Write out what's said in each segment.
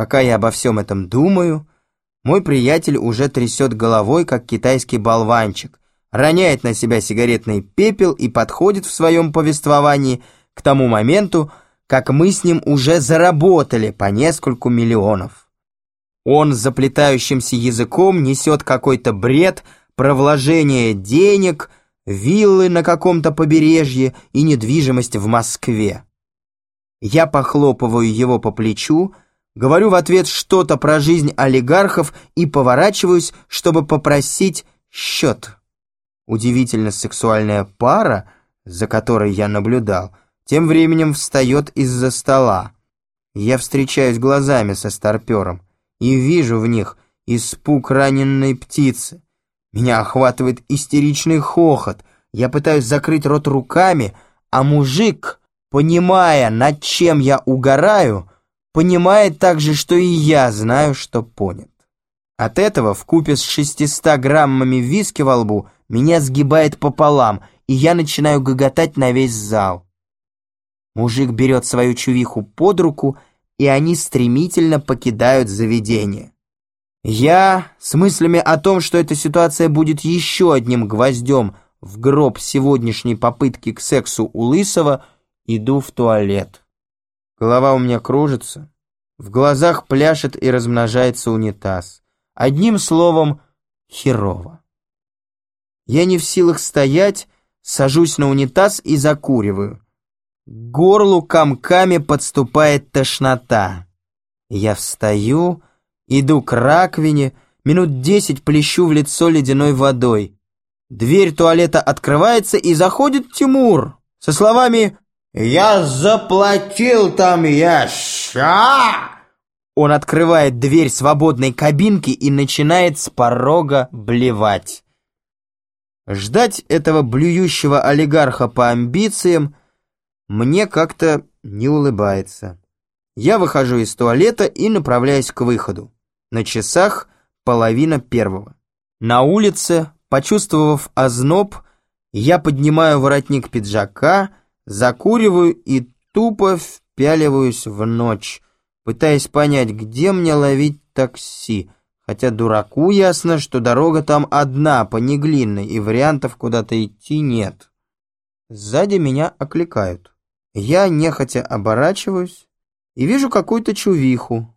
Пока я обо всем этом думаю, мой приятель уже трясет головой, как китайский болванчик, роняет на себя сигаретный пепел и подходит в своем повествовании к тому моменту, как мы с ним уже заработали по нескольку миллионов. Он заплетающимся языком несет какой-то бред про вложение денег, виллы на каком-то побережье и недвижимость в Москве. Я похлопываю его по плечу, говорю в ответ что-то про жизнь олигархов и поворачиваюсь, чтобы попросить счет. Удивительно сексуальная пара, за которой я наблюдал, тем временем встает из-за стола. Я встречаюсь глазами со старпером и вижу в них испуг раненной птицы. Меня охватывает истеричный хохот. Я пытаюсь закрыть рот руками, а мужик, понимая, над чем я угораю, понимает также, что и я знаю, что понят. От этого, в купе с 600 граммами виски во лбу, меня сгибает пополам, и я начинаю гоготать на весь зал. Мужик берет свою чувиху под руку и они стремительно покидают заведение. Я с мыслями о том, что эта ситуация будет еще одним гвоздем в гроб сегодняшней попытки к сексу у Лысого, иду в туалет. Голова у меня кружится, в глазах пляшет и размножается унитаз. Одним словом, херово. Я не в силах стоять, сажусь на унитаз и закуриваю. К горлу комками подступает тошнота. Я встаю, иду к раковине, минут десять плещу в лицо ледяной водой. Дверь туалета открывается, и заходит Тимур со словами «Я заплатил там ща!» Он открывает дверь свободной кабинки и начинает с порога блевать. Ждать этого блюющего олигарха по амбициям мне как-то не улыбается. Я выхожу из туалета и направляюсь к выходу. На часах половина первого. На улице, почувствовав озноб, я поднимаю воротник пиджака, закуриваю и тупо впяливаюсь в ночь, пытаясь понять, где мне ловить такси, хотя дураку ясно, что дорога там одна, по Неглинной, и вариантов куда-то идти нет. Сзади меня окликают. Я нехотя оборачиваюсь и вижу какую-то чувиху.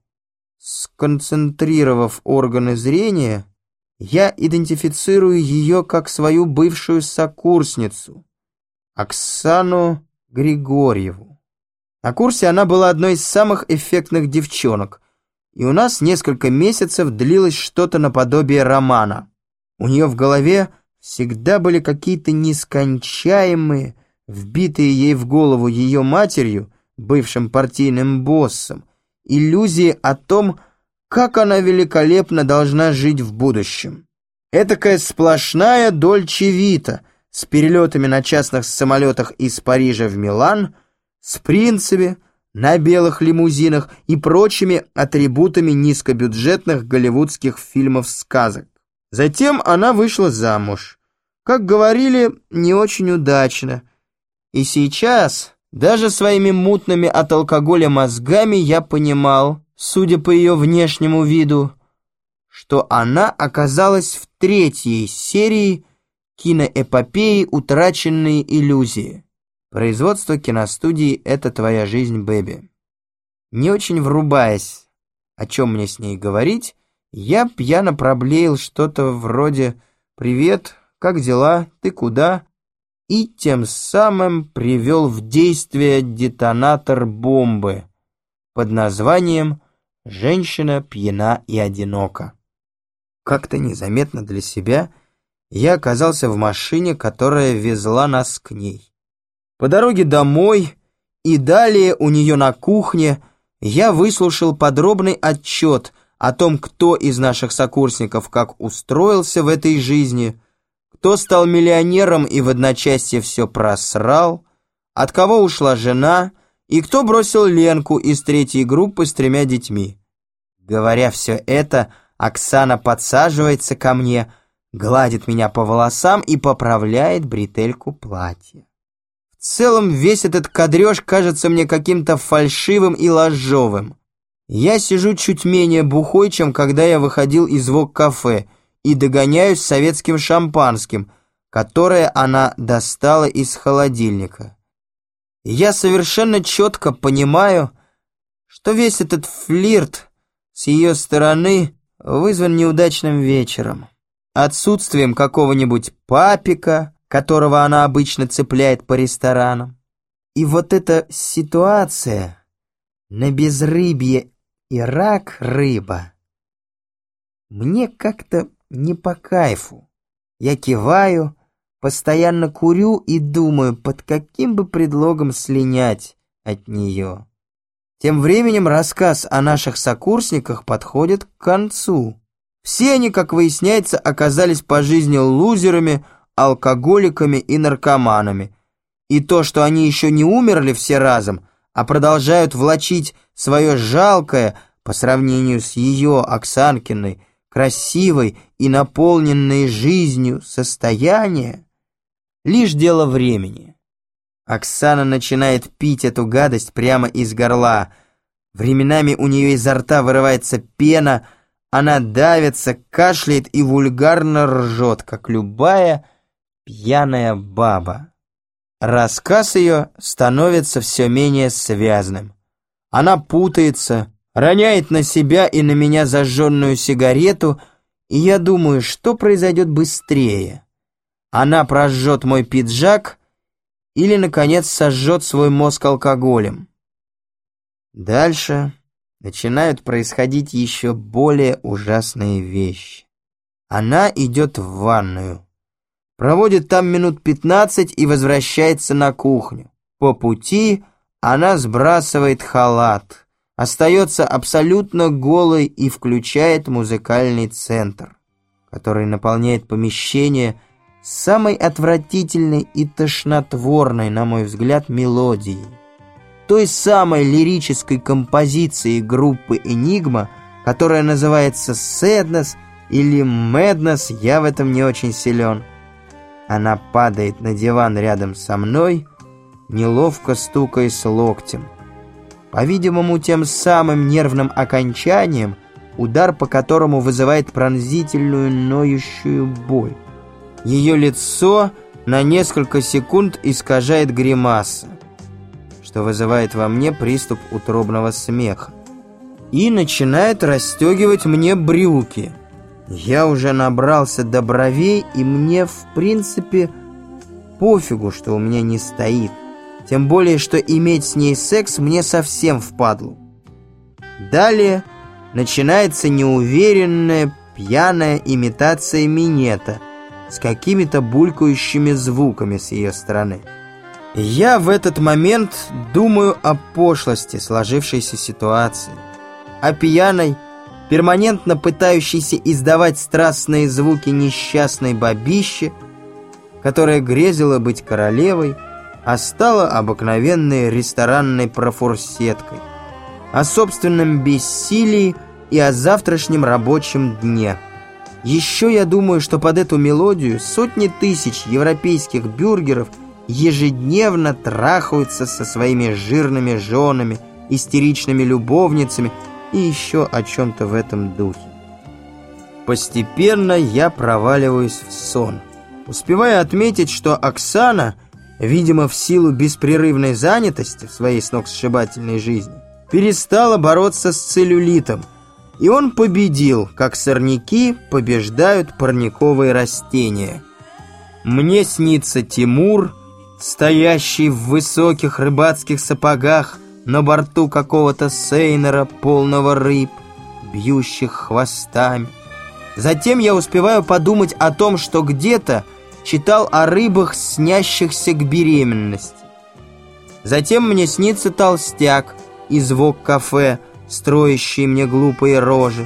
Сконцентрировав органы зрения, я идентифицирую ее как свою бывшую сокурсницу, Оксану Григорьеву. На курсе она была одной из самых эффектных девчонок, и у нас несколько месяцев длилось что-то наподобие романа. У нее в голове всегда были какие-то нескончаемые, вбитые ей в голову ее матерью, бывшим партийным боссом, иллюзии о том, как она великолепно должна жить в будущем. Этакая сплошная Дольче Вита с перелетами на частных самолетах из Парижа в Милан, с принцами, на белых лимузинах и прочими атрибутами низкобюджетных голливудских фильмов-сказок. Затем она вышла замуж. Как говорили, не очень удачно – и сейчас, даже своими мутными от алкоголя мозгами, я понимал, судя по ее внешнему виду, что она оказалась в третьей серии киноэпопеи «Утраченные иллюзии». Производство киностудии «Это твоя жизнь, Бэби». Не очень врубаясь, о чем мне с ней говорить, я пьяно проблеял что-то вроде «Привет, как дела, ты куда?» и тем самым привел в действие детонатор бомбы под названием «Женщина пьяна и одинока». Как-то незаметно для себя я оказался в машине, которая везла нас к ней. По дороге домой и далее у нее на кухне я выслушал подробный отчет о том, кто из наших сокурсников как устроился в этой жизни – кто стал миллионером и в одночасье все просрал, от кого ушла жена и кто бросил Ленку из третьей группы с тремя детьми. Говоря все это, Оксана подсаживается ко мне, гладит меня по волосам и поправляет бретельку платья. В целом весь этот кадреж кажется мне каким-то фальшивым и ложовым. Я сижу чуть менее бухой, чем когда я выходил из ВОК-кафе и догоняюсь советским шампанским, которое она достала из холодильника. Я совершенно четко понимаю, что весь этот флирт с ее стороны вызван неудачным вечером, отсутствием какого-нибудь папика, которого она обычно цепляет по ресторанам. И вот эта ситуация на безрыбье и рак рыба мне как-то не по кайфу. Я киваю, Постоянно курю и думаю, под каким бы предлогом слинять от нее. Тем временем рассказ о наших сокурсниках подходит к концу. Все они, как выясняется, оказались по жизни лузерами, алкоголиками и наркоманами. И то, что они еще не умерли все разом, а продолжают влачить свое жалкое, по сравнению с ее, Оксанкиной, красивой и наполненной жизнью состояние, Лишь дело времени. Оксана начинает пить эту гадость прямо из горла. Временами у нее изо рта вырывается пена, она давится, кашляет и вульгарно ржет, как любая пьяная баба. Рассказ ее становится все менее связным. Она путается, роняет на себя и на меня зажженную сигарету, и я думаю, что произойдет быстрее. Она прожжет мой пиджак или, наконец, сожжет свой мозг алкоголем. Дальше начинают происходить еще более ужасные вещи. Она идет в ванную, проводит там минут пятнадцать и возвращается на кухню. По пути она сбрасывает халат, остается абсолютно голой и включает музыкальный центр, который наполняет помещение самой отвратительной и тошнотворной, на мой взгляд, мелодией. Той самой лирической композиции группы «Энигма», которая называется «Sadness» или «Madness», я в этом не очень силен. Она падает на диван рядом со мной, неловко стукаясь локтем. По-видимому, тем самым нервным окончанием, удар по которому вызывает пронзительную ноющую боль. Ее лицо на несколько секунд искажает гримаса, что вызывает во мне приступ утробного смеха. И начинает расстегивать мне брюки. Я уже набрался до бровей, и мне, в принципе, пофигу, что у меня не стоит. Тем более, что иметь с ней секс мне совсем впадлу. Далее начинается неуверенная, пьяная имитация минета – с какими-то булькающими звуками с ее стороны. Я в этот момент думаю о пошлости сложившейся ситуации, о пьяной, перманентно пытающейся издавать страстные звуки несчастной бабище, которая грезила быть королевой, а стала обыкновенной ресторанной профурсеткой, о собственном бессилии и о завтрашнем рабочем дне – еще я думаю, что под эту мелодию сотни тысяч европейских бюргеров ежедневно трахаются со своими жирными женами, истеричными любовницами и еще о чем-то в этом духе. Постепенно я проваливаюсь в сон, успевая отметить, что Оксана, видимо, в силу беспрерывной занятости в своей сногсшибательной жизни, перестала бороться с целлюлитом – и он победил, как сорняки побеждают парниковые растения. Мне снится Тимур, стоящий в высоких рыбацких сапогах на борту какого-то сейнера, полного рыб, бьющих хвостами. Затем я успеваю подумать о том, что где-то читал о рыбах, снящихся к беременности. Затем мне снится толстяк из вок-кафе, строящие мне глупые рожи.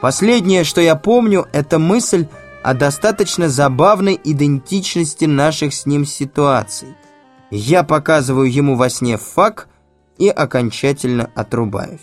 Последнее, что я помню, это мысль о достаточно забавной идентичности наших с ним ситуаций. Я показываю ему во сне фак и окончательно отрубаюсь.